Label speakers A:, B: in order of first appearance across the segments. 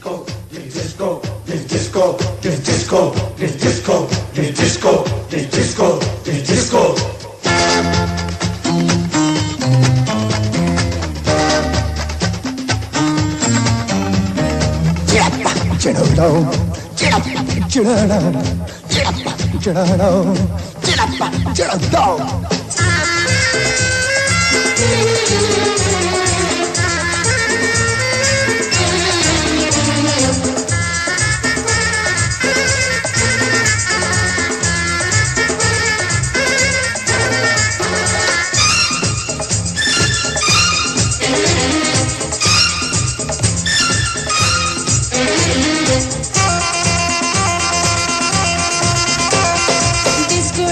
A: disco, this disco, this disco, this disco, this disco, this disco, this disco, this disco. Get up, get up, get up, get up, get up, get up, get up, get up, get up, get up, get up, get up,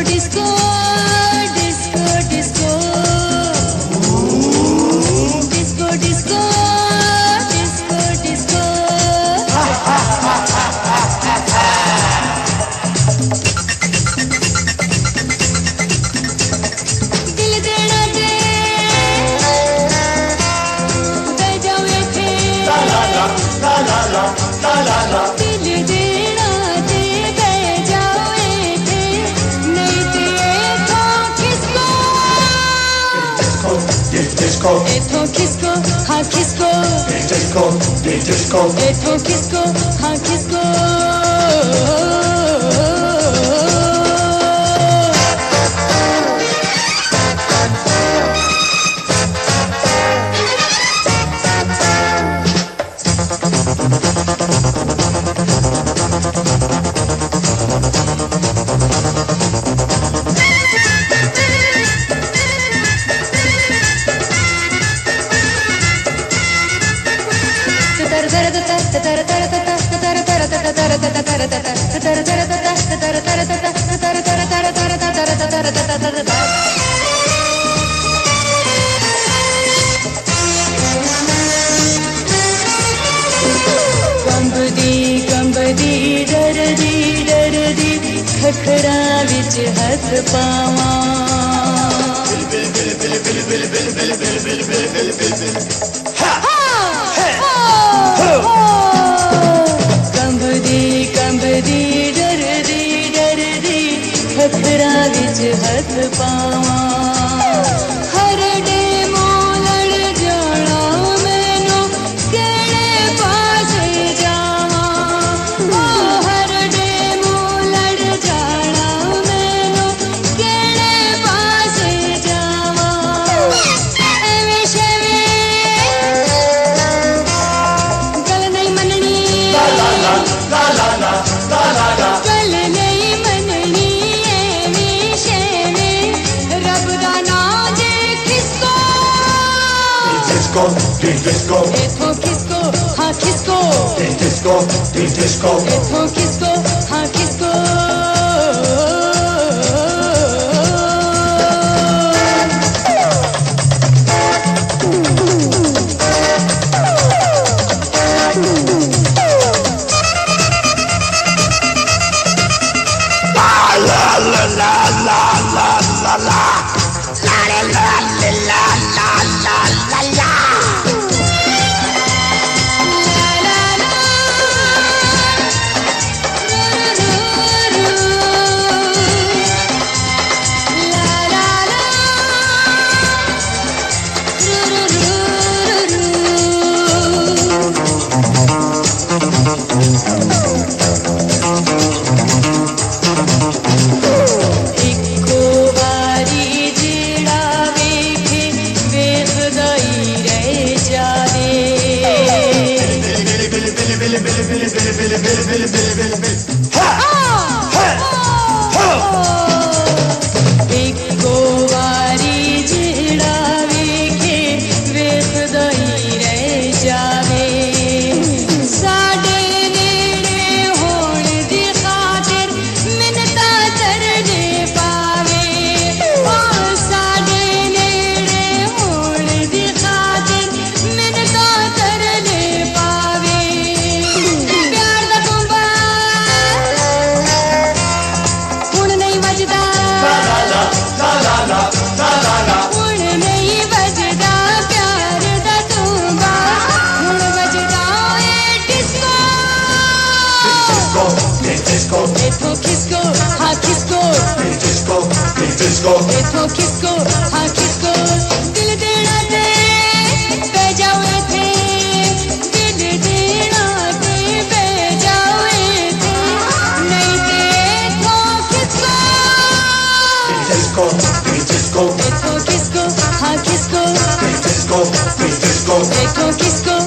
B: desgosto.
A: disco, dis disco.
B: Disco, disco, hot disco. Dis disco, dis disco. Disco, disco, hot disco. Thank ਕੰਬਦੀ ਕੰਬਦੀ ਡਰਦੀ ਡਰਦੀ ਖਖੜਾ ਵਿੱਚ ਹੱਥ ਪਾਵਾਂ ਕੰਬਦੀ
A: disco, this disco.
B: It's for Kisco, hot Kisco. This
A: disco,
B: disco.
A: Billy, Billy, Billy, Billy, Billy, Billy, Billy, Billy,
B: disco, इथों किसको? हाँ किसको? दिल देना दे बह जाओ थे। दिल देना दे बह जाओ थे। नहीं दे तो किसको disco,
A: disco,
B: इथों किसको? हाँ किसको? disco, disco. इथों किसको?